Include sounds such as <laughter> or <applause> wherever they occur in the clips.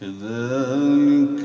كذلك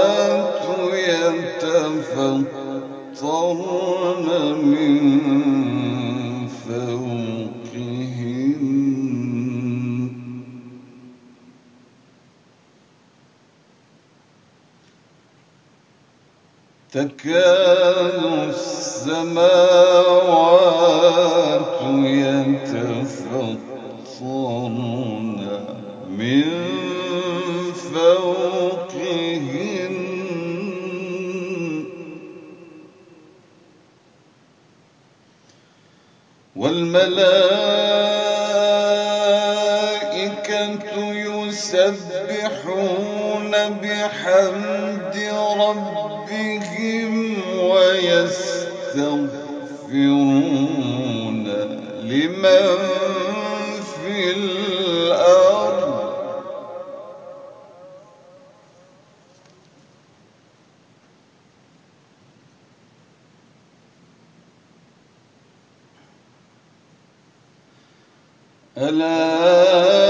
تكاد السماء Allah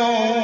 Yeah.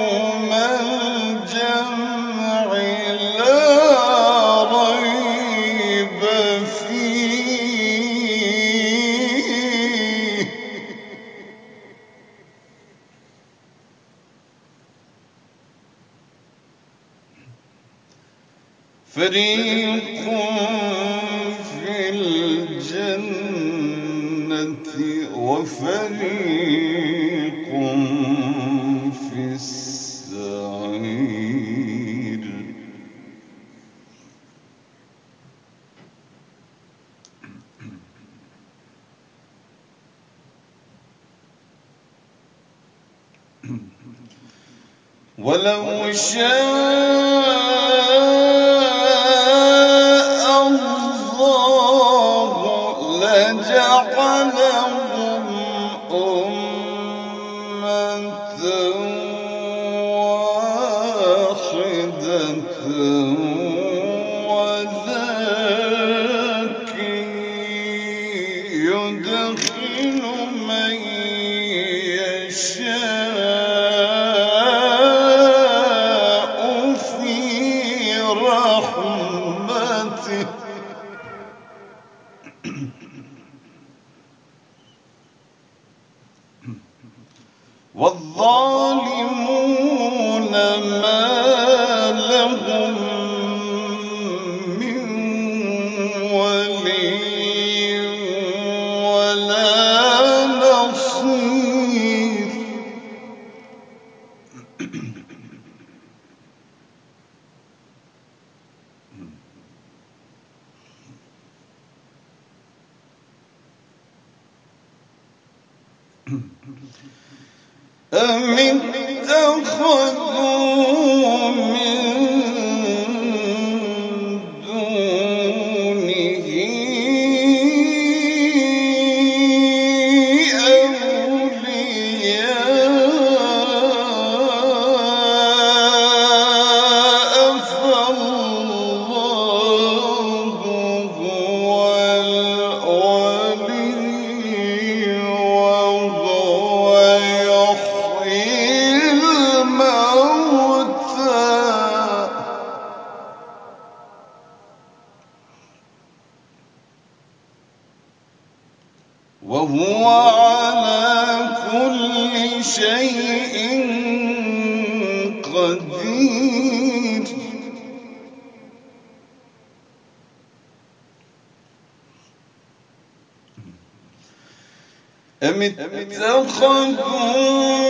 أم اتخذوا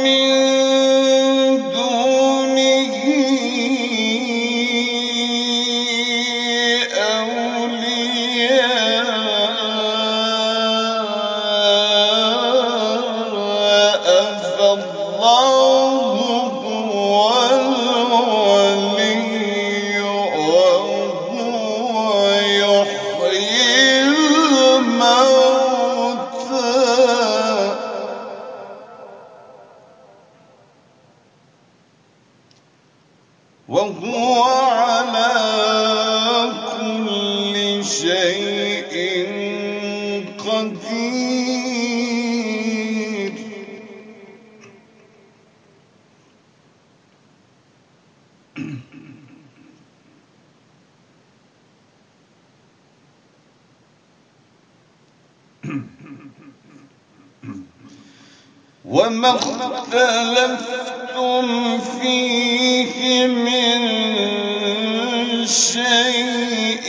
من دونه أولياء فالله وما اختلفتم فيه من شيء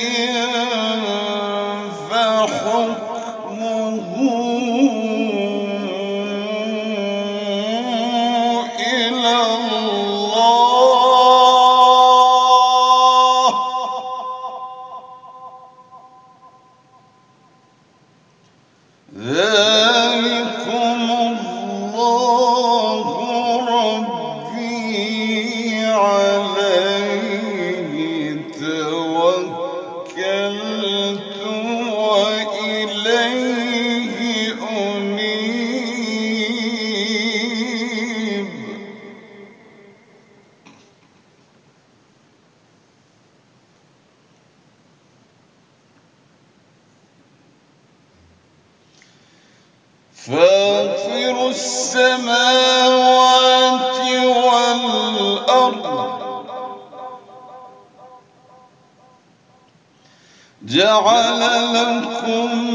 فاطر السماوات والأرض. جعل لكم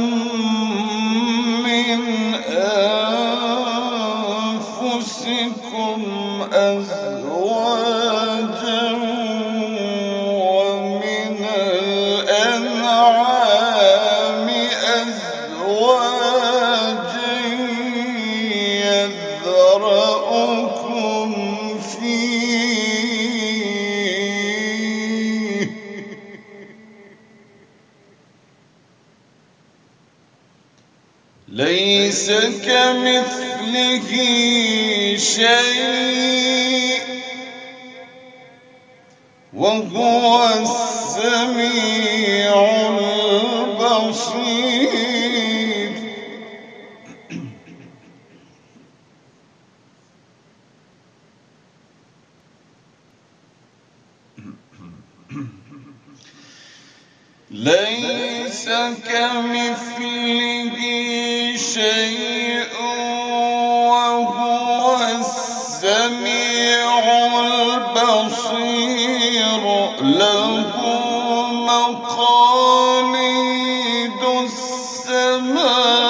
ليس كمثله شيء وهو السميع البصير. ليس كمثله السماوات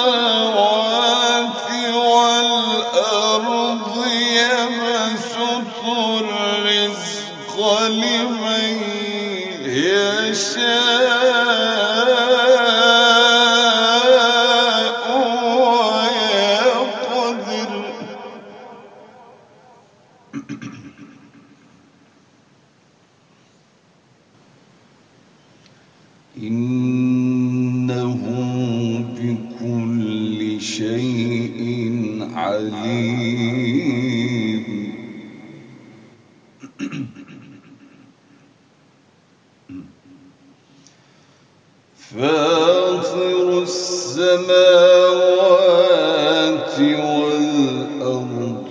والأرض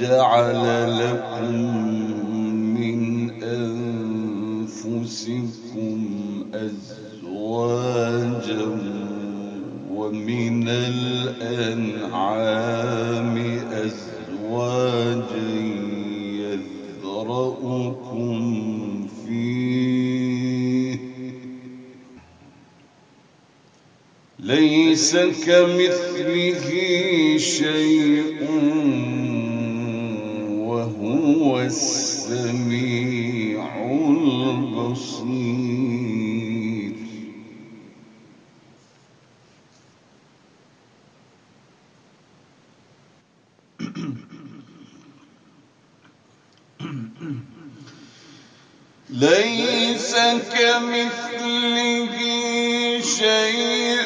جعل لكم من أنفسكم أزواجا ومن الأنعام أزواجا يذرأكم فيه. ليس كمثله شيء وهو السميع البصير. ليس كمثله شيء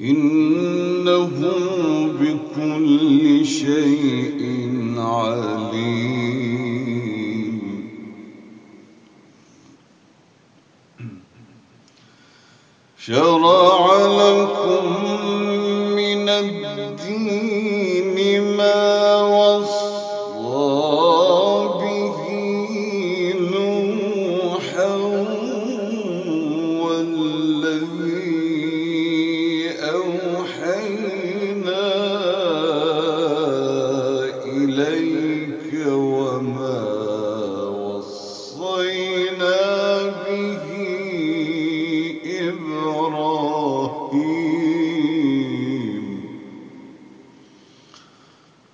إنه بكل شيء عليم. شرع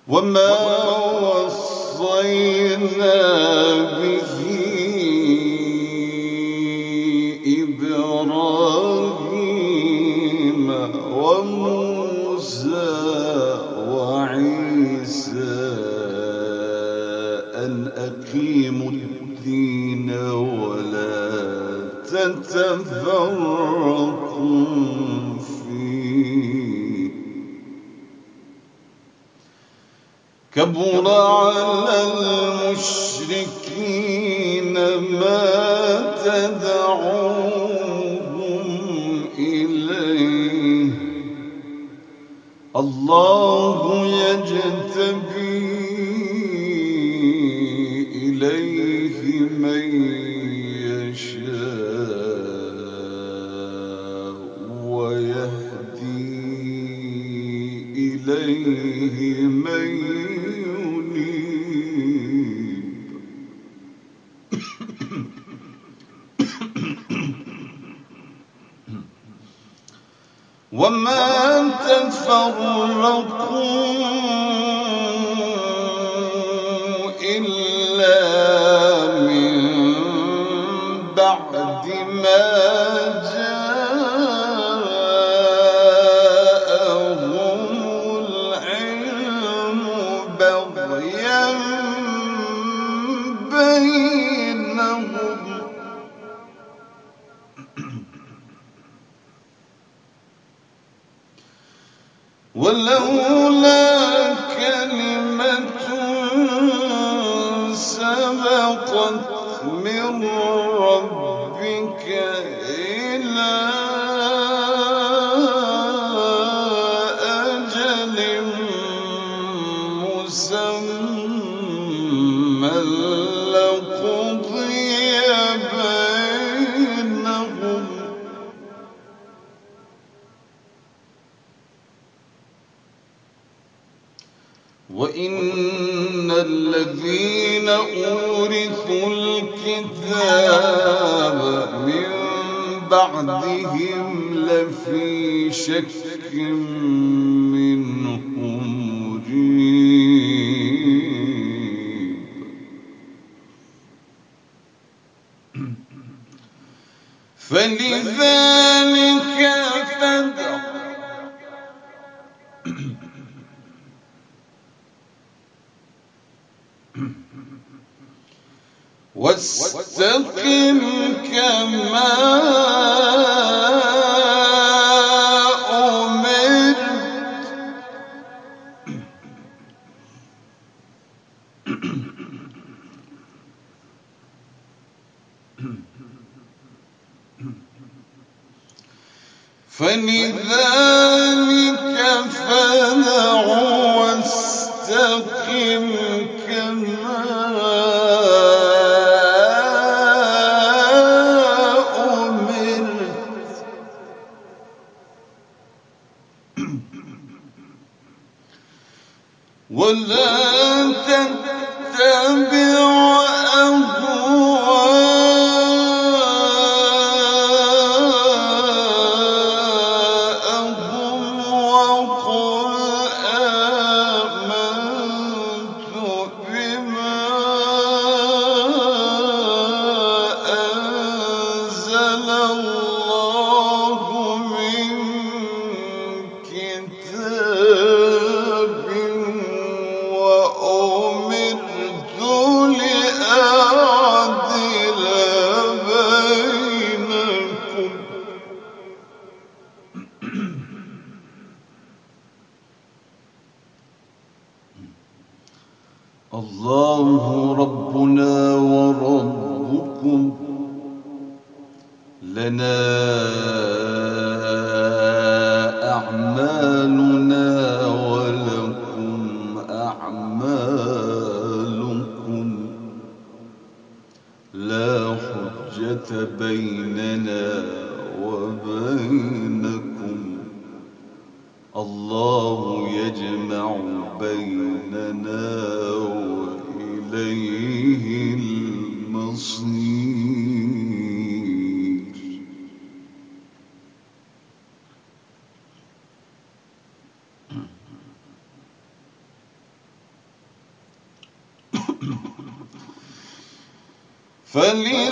وما وصينا كبر على المشركين ما تدعوهم إليه. الله يجتبيه ولولا كلمة سبقت من ربك إلى بعدهم لفي شك منهم مجيب فلذلك فدع واسأل فلذلك فدع واستقم. الكتاب بيننا وإليه المصير. <clears throat> فلي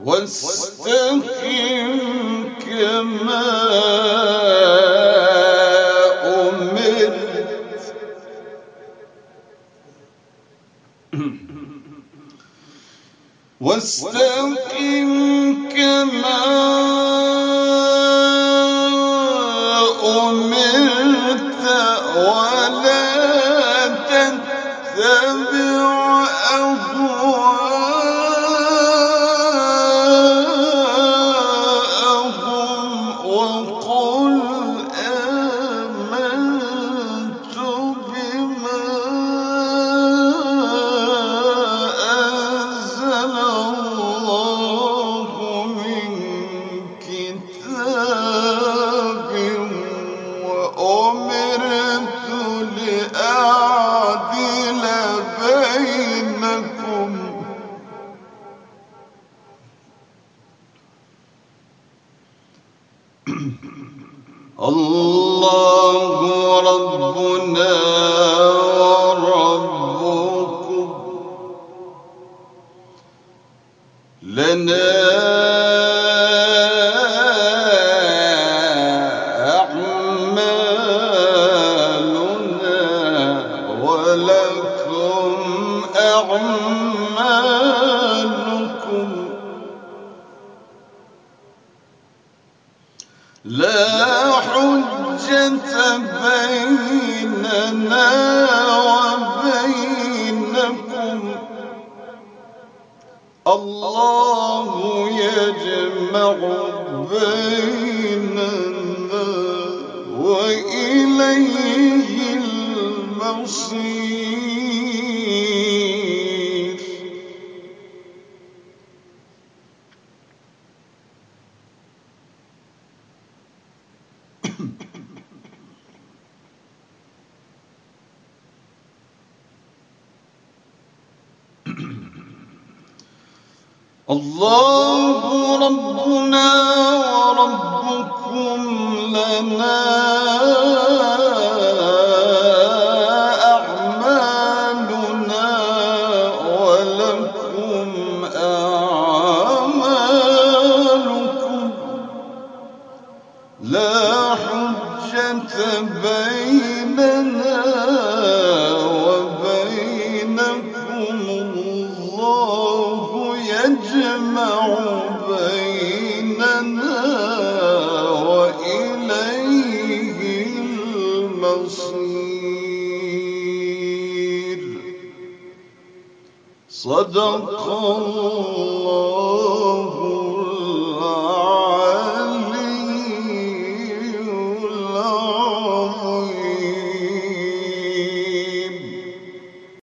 واستقم كما أمرت. واستقم Oh. بيننا وبينكم. الله يجمع بيننا وإليه المصير. الله ربنا وربكم لنا